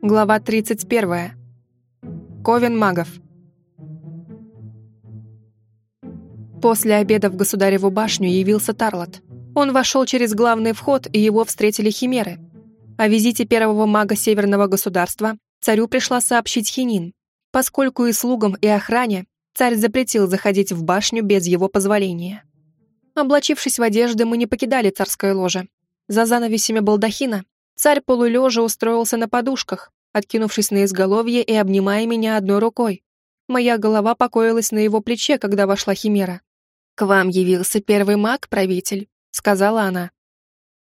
Глава 31. Ковен магов. После обеда в Государеву башню явился Тарлот. Он вошел через главный вход, и его встретили химеры. О визите первого мага Северного государства царю пришла сообщить Хинин, поскольку и слугам, и охране царь запретил заходить в башню без его позволения. Облачившись в одежды, мы не покидали царское ложе. За занавесями балдахина Царь полулежа устроился на подушках, откинувшись на изголовье и обнимая меня одной рукой. Моя голова покоилась на его плече, когда вошла Химера. «К вам явился первый маг, правитель», — сказала она.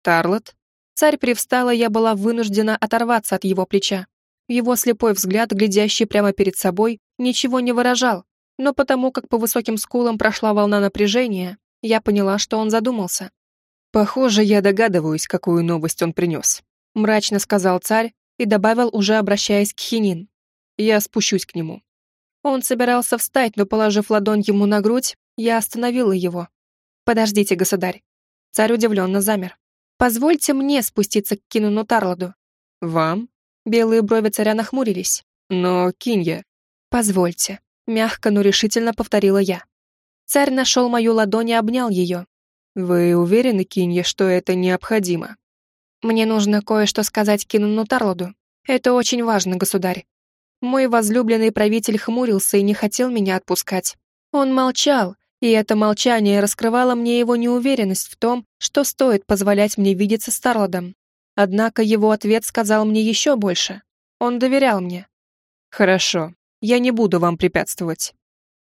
«Тарлот?» Царь привстала, я была вынуждена оторваться от его плеча. Его слепой взгляд, глядящий прямо перед собой, ничего не выражал, но потому как по высоким скулам прошла волна напряжения, я поняла, что он задумался. «Похоже, я догадываюсь, какую новость он принес», мрачно сказал царь и добавил, уже обращаясь к Хинин. «Я спущусь к нему». Он собирался встать, но, положив ладонь ему на грудь, я остановила его. «Подождите, государь». Царь удивленно замер. «Позвольте мне спуститься к Кинуну Тарладу». «Вам?» Белые брови царя нахмурились. «Но, Кинья...» «Позвольте», — мягко, но решительно повторила я. Царь нашел мою ладонь и обнял ее. «Вы уверены, Кинья, что это необходимо?» Мне нужно кое-что сказать Кинуну Тарлоду. Это очень важно, государь. Мой возлюбленный правитель хмурился и не хотел меня отпускать. Он молчал, и это молчание раскрывало мне его неуверенность в том, что стоит позволять мне видеться с Тарлодом. Однако его ответ сказал мне еще больше. Он доверял мне. «Хорошо, я не буду вам препятствовать».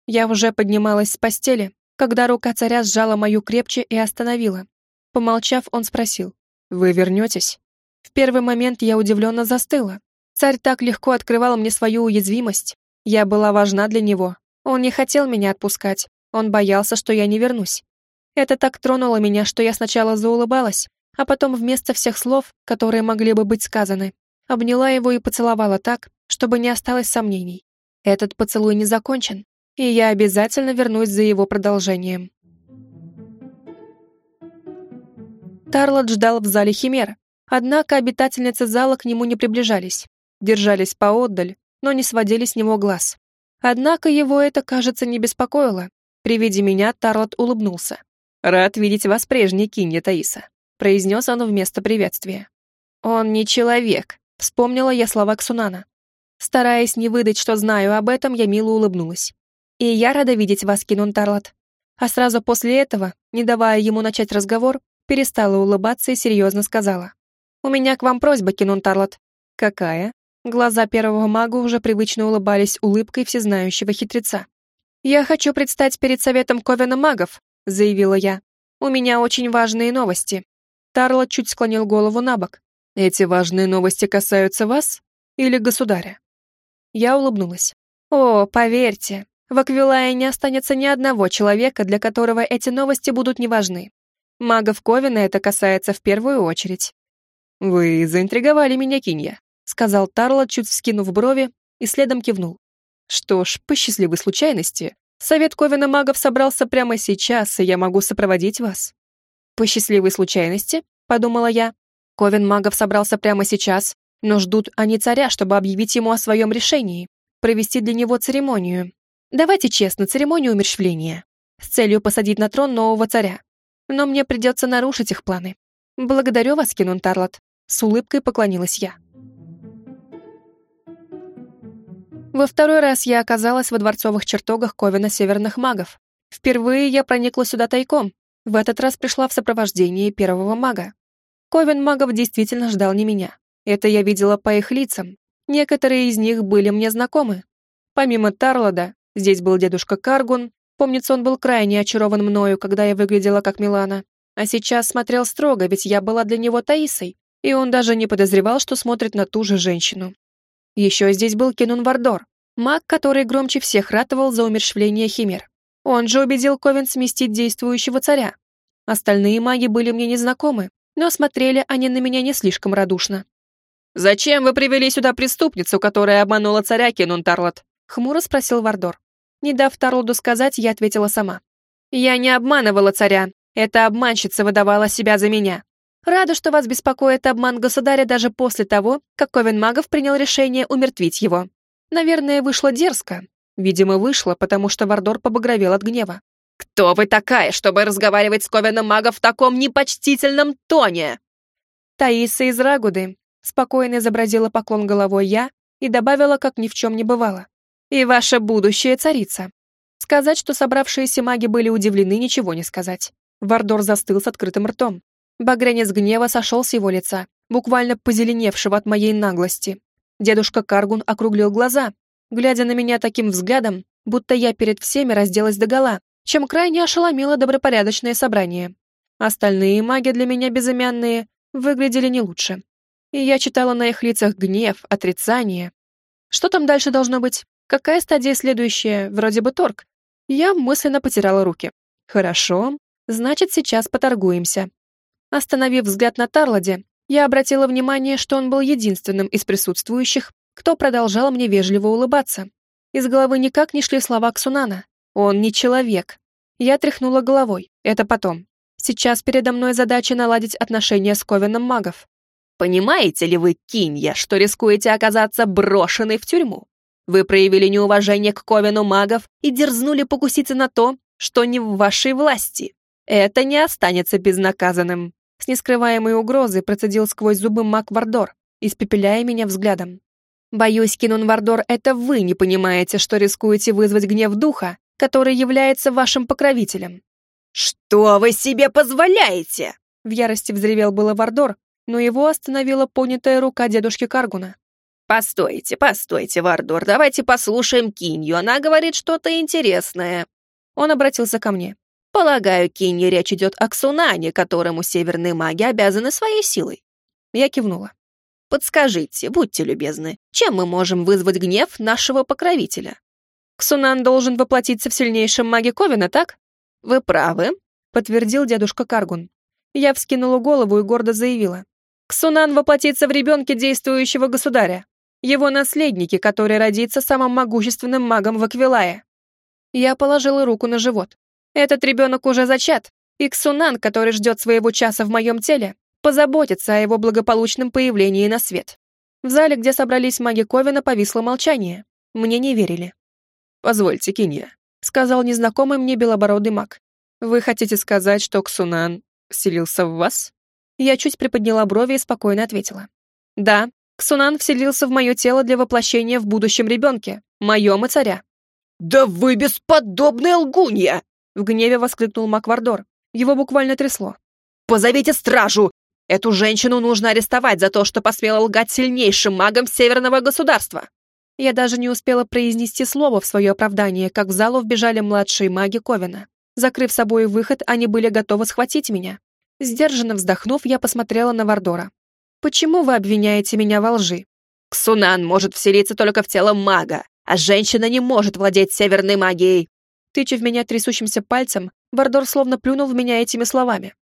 Я уже поднималась с постели, когда рука царя сжала мою крепче и остановила. Помолчав, он спросил. «Вы вернетесь?» В первый момент я удивленно застыла. Царь так легко открывал мне свою уязвимость. Я была важна для него. Он не хотел меня отпускать. Он боялся, что я не вернусь. Это так тронуло меня, что я сначала заулыбалась, а потом вместо всех слов, которые могли бы быть сказаны, обняла его и поцеловала так, чтобы не осталось сомнений. Этот поцелуй не закончен, и я обязательно вернусь за его продолжением. Тарлот ждал в зале Химер, однако обитательницы зала к нему не приближались, держались поотдаль, но не сводили с него глаз. Однако его это, кажется, не беспокоило. При виде меня Тарлот улыбнулся. «Рад видеть вас прежней, Кинья Таиса», — произнес он вместо приветствия. «Он не человек», — вспомнила я слова Ксунана. Стараясь не выдать, что знаю об этом, я мило улыбнулась. «И я рада видеть вас, Кинун Тарлот». А сразу после этого, не давая ему начать разговор, перестала улыбаться и серьезно сказала. «У меня к вам просьба, Кинун Тарлот». «Какая?» Глаза первого мага уже привычно улыбались улыбкой всезнающего хитреца. «Я хочу предстать перед советом Ковена магов», — заявила я. «У меня очень важные новости». Тарлот чуть склонил голову на бок. «Эти важные новости касаются вас или государя?» Я улыбнулась. «О, поверьте, в Аквилае не останется ни одного человека, для которого эти новости будут неважны. Магов Ковина это касается в первую очередь. «Вы заинтриговали меня, Кинья», — сказал Тарло, чуть вскинув брови, и следом кивнул. «Что ж, по счастливой случайности, совет Ковина магов собрался прямо сейчас, и я могу сопроводить вас». «По счастливой случайности?» — подумала я. «Ковен магов собрался прямо сейчас, но ждут они царя, чтобы объявить ему о своем решении, провести для него церемонию. Давайте честно, церемонию умерщвления, с целью посадить на трон нового царя но мне придется нарушить их планы. Благодарю вас, Кинун Тарлот. С улыбкой поклонилась я. Во второй раз я оказалась во дворцовых чертогах Ковина Северных Магов. Впервые я проникла сюда тайком. В этот раз пришла в сопровождении первого мага. Ковен магов действительно ждал не меня. Это я видела по их лицам. Некоторые из них были мне знакомы. Помимо Тарлода, здесь был дедушка Каргун, Помнится, он был крайне очарован мною, когда я выглядела как Милана. А сейчас смотрел строго, ведь я была для него Таисой, и он даже не подозревал, что смотрит на ту же женщину. Еще здесь был Кенун Вардор, маг, который громче всех ратовал за умерщвление Химер. Он же убедил Ковен сместить действующего царя. Остальные маги были мне незнакомы, но смотрели они на меня не слишком радушно. «Зачем вы привели сюда преступницу, которая обманула царя, Кенун Тарлот?» — хмуро спросил Вардор. Не дав Тарлоду сказать, я ответила сама. «Я не обманывала царя. Эта обманщица выдавала себя за меня. Рада, что вас беспокоит обман государя даже после того, как Ковен Магов принял решение умертвить его. Наверное, вышло дерзко. Видимо, вышло, потому что Вардор побагровел от гнева. «Кто вы такая, чтобы разговаривать с Ковеном Магов в таком непочтительном тоне?» Таиса из Рагуды спокойно изобразила поклон головой я и добавила, как ни в чем не бывало. «И ваша будущая царица». Сказать, что собравшиеся маги были удивлены, ничего не сказать. Вардор застыл с открытым ртом. Багрянец гнева сошел с его лица, буквально позеленевшего от моей наглости. Дедушка Каргун округлил глаза, глядя на меня таким взглядом, будто я перед всеми разделась догола, чем крайне ошеломило добропорядочное собрание. Остальные маги для меня безымянные выглядели не лучше. И я читала на их лицах гнев, отрицание. Что там дальше должно быть? Какая стадия следующая? Вроде бы торг. Я мысленно потирала руки. Хорошо, значит, сейчас поторгуемся. Остановив взгляд на Тарладе, я обратила внимание, что он был единственным из присутствующих, кто продолжал мне вежливо улыбаться. Из головы никак не шли слова Ксунана. Он не человек. Я тряхнула головой. Это потом. Сейчас передо мной задача наладить отношения с Ковеном магов. Понимаете ли вы, Кинья, что рискуете оказаться брошенной в тюрьму? Вы проявили неуважение к Ковену магов и дерзнули покуситься на то, что не в вашей власти. Это не останется безнаказанным. С нескрываемой угрозой процедил сквозь зубы маг Вардор, испепеляя меня взглядом. Боюсь, Кинун Вардор, это вы не понимаете, что рискуете вызвать гнев духа, который является вашим покровителем. «Что вы себе позволяете?» В ярости взревел было Вардор, но его остановила поднятая рука дедушки Каргуна. «Постойте, постойте, Вардор, давайте послушаем Кинью, она говорит что-то интересное». Он обратился ко мне. «Полагаю, Киньи речь идет о Ксунане, которому северные маги обязаны своей силой». Я кивнула. «Подскажите, будьте любезны, чем мы можем вызвать гнев нашего покровителя?» «Ксунан должен воплотиться в сильнейшем маге Ковина, так?» «Вы правы», — подтвердил дедушка Каргун. Я вскинула голову и гордо заявила. «Ксунан воплотится в ребенке действующего государя, его наследники, который родится самым могущественным магом в Аквилае». Я положила руку на живот. «Этот ребенок уже зачат, и Ксунан, который ждет своего часа в моем теле, позаботится о его благополучном появлении на свет». В зале, где собрались маги Ковина, повисло молчание. Мне не верили. «Позвольте, Кинья», — сказал незнакомый мне белобородый маг. «Вы хотите сказать, что Ксунан вселился в вас?» Я чуть приподняла брови и спокойно ответила. «Да, Ксунан вселился в мое тело для воплощения в будущем ребенке, моем и царя». «Да вы бесподобная лгунья!» — в гневе воскликнул Маквардор. Его буквально трясло. «Позовите стражу! Эту женщину нужно арестовать за то, что посмела лгать сильнейшим магом Северного государства!» Я даже не успела произнести слово в свое оправдание, как в залу вбежали младшие маги Ковина. Закрыв собой выход, они были готовы схватить меня. Сдержанно вздохнув, я посмотрела на Вардора. «Почему вы обвиняете меня во лжи?» «Ксунан может вселиться только в тело мага, а женщина не может владеть северной магией!» Тыча в меня трясущимся пальцем, Вардор словно плюнул в меня этими словами.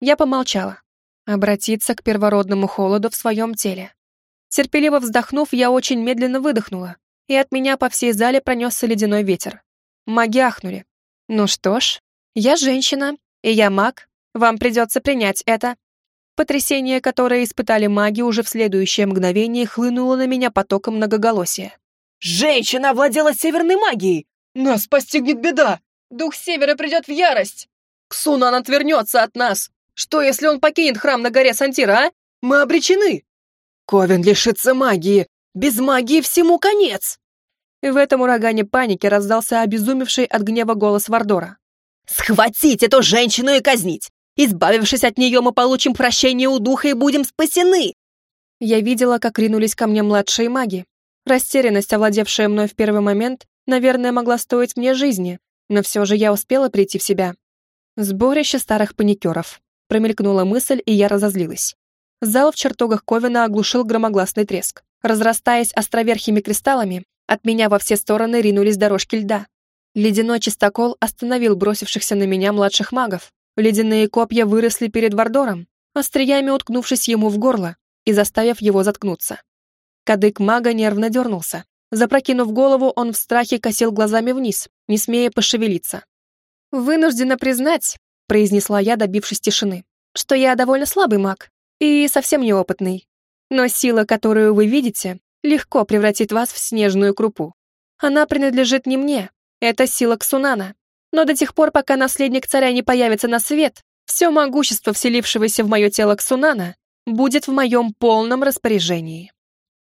Я помолчала. Обратиться к первородному холоду в своем теле. Терпеливо вздохнув, я очень медленно выдохнула, и от меня по всей зале пронесся ледяной ветер. Маги ахнули. Ну что ж, я женщина, и я маг, вам придется принять это. Потрясение, которое испытали маги уже в следующее мгновение, хлынуло на меня потоком многоголосия. «Женщина овладела северной магией! Нас постигнет беда! Дух Севера придет в ярость! Ксунан отвернется от нас! Что, если он покинет храм на горе Сантира, а? Мы обречены!» Ковен лишится магии. Без магии всему конец. В этом урагане паники раздался обезумевший от гнева голос Вардора. «Схватить эту женщину и казнить! Избавившись от нее, мы получим прощение у духа и будем спасены!» Я видела, как ринулись ко мне младшие маги. Растерянность, овладевшая мной в первый момент, наверное, могла стоить мне жизни, но все же я успела прийти в себя. Сборище старых паникеров. Промелькнула мысль, и я разозлилась. Зал в чертогах Ковина оглушил громогласный треск. Разрастаясь островерхими кристаллами, от меня во все стороны ринулись дорожки льда. Ледяной чистокол остановил бросившихся на меня младших магов. Ледяные копья выросли перед Вардором, остриями уткнувшись ему в горло и заставив его заткнуться. Кадык мага нервно дернулся. Запрокинув голову, он в страхе косил глазами вниз, не смея пошевелиться. «Вынуждена признать», — произнесла я, добившись тишины, что я довольно слабый маг и совсем неопытный. Но сила, которую вы видите, легко превратит вас в снежную крупу. Она принадлежит не мне, это сила Ксунана. Но до тех пор, пока наследник царя не появится на свет, все могущество, вселившегося в мое тело Ксунана, будет в моем полном распоряжении.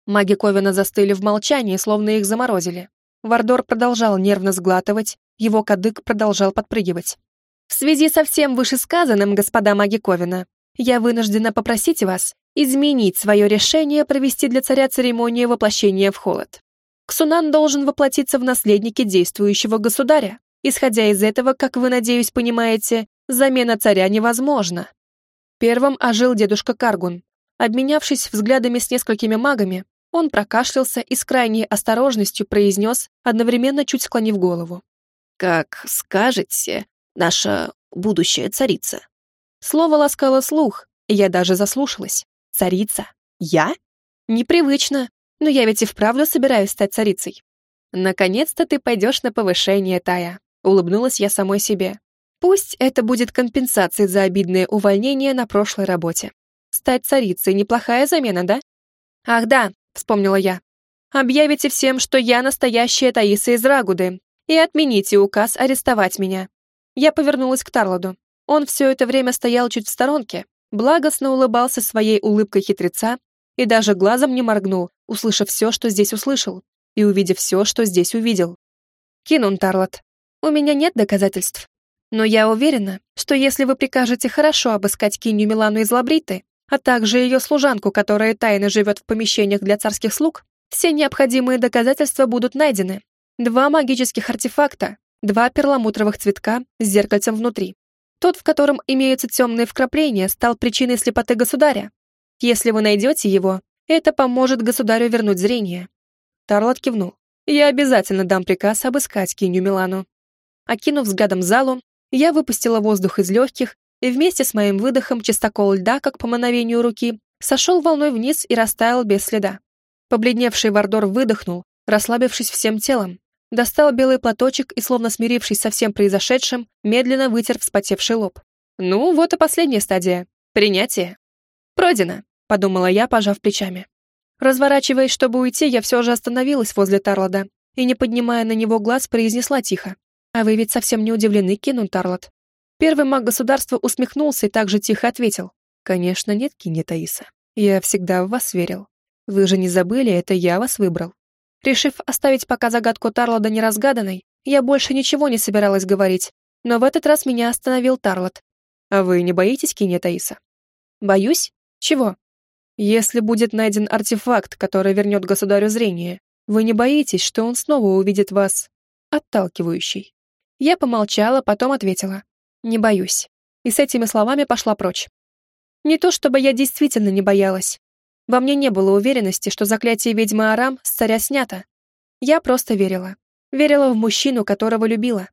Маги Ковина застыли в молчании, словно их заморозили. Вардор продолжал нервно сглатывать, его кадык продолжал подпрыгивать. «В связи со всем вышесказанным, господа маги Ковина, я вынуждена попросить вас изменить свое решение провести для царя церемонию воплощения в холод. Ксунан должен воплотиться в наследнике действующего государя. Исходя из этого, как вы, надеюсь, понимаете, замена царя невозможна. Первым ожил дедушка Каргун. Обменявшись взглядами с несколькими магами, он прокашлялся и с крайней осторожностью произнес, одновременно чуть склонив голову. «Как скажете, наша будущая царица». Слово ласкало слух, и я даже заслушалась. Царица? Я? Непривычно, но я ведь и вправду собираюсь стать царицей. Наконец-то ты пойдешь на повышение, Тая. Улыбнулась я самой себе. Пусть это будет компенсацией за обидное увольнение на прошлой работе. Стать царицей — неплохая замена, да? Ах да, вспомнила я. Объявите всем, что я настоящая Таиса из Рагуды, и отмените указ арестовать меня. Я повернулась к Тарладу. Он все это время стоял чуть в сторонке, благостно улыбался своей улыбкой хитреца и даже глазом не моргнул, услышав все, что здесь услышал, и увидев все, что здесь увидел. Кинун Тарлот, у меня нет доказательств, но я уверена, что если вы прикажете хорошо обыскать Кинью Милану из Лабриты, а также ее служанку, которая тайно живет в помещениях для царских слуг, все необходимые доказательства будут найдены. Два магических артефакта, два перламутровых цветка с зеркальцем внутри. Тот, в котором имеются темные вкрапления, стал причиной слепоты государя. Если вы найдете его, это поможет государю вернуть зрение. Тарлот кивнул. Я обязательно дам приказ обыскать Кинью Милану. Окинув взглядом залу, я выпустила воздух из легких и вместе с моим выдохом чистокол льда, как по мановению руки, сошел волной вниз и растаял без следа. Побледневший Вардор выдохнул, расслабившись всем телом, достал белый платочек и, словно смирившись со всем произошедшим, медленно вытер вспотевший лоб. Ну, вот и последняя стадия. Принятие. Пройдено, подумала я, пожав плечами. Разворачиваясь, чтобы уйти, я все же остановилась возле Тарлода и, не поднимая на него глаз, произнесла тихо. «А вы ведь совсем не удивлены, Кинун Тарлот?» Первый маг государства усмехнулся и также тихо ответил. «Конечно нет, Кине Таиса. Я всегда в вас верил. Вы же не забыли, это я вас выбрал. Решив оставить пока загадку Тарлода неразгаданной, я больше ничего не собиралась говорить, но в этот раз меня остановил Тарлот. «А вы не боитесь, Кинья Таиса?» «Боюсь? Чего?» «Если будет найден артефакт, который вернет государю зрение, вы не боитесь, что он снова увидит вас отталкивающий?» Я помолчала, потом ответила. «Не боюсь». И с этими словами пошла прочь. Не то чтобы я действительно не боялась, во мне не было уверенности, что заклятие ведьмы Арам с царя снято. Я просто верила. Верила в мужчину, которого любила.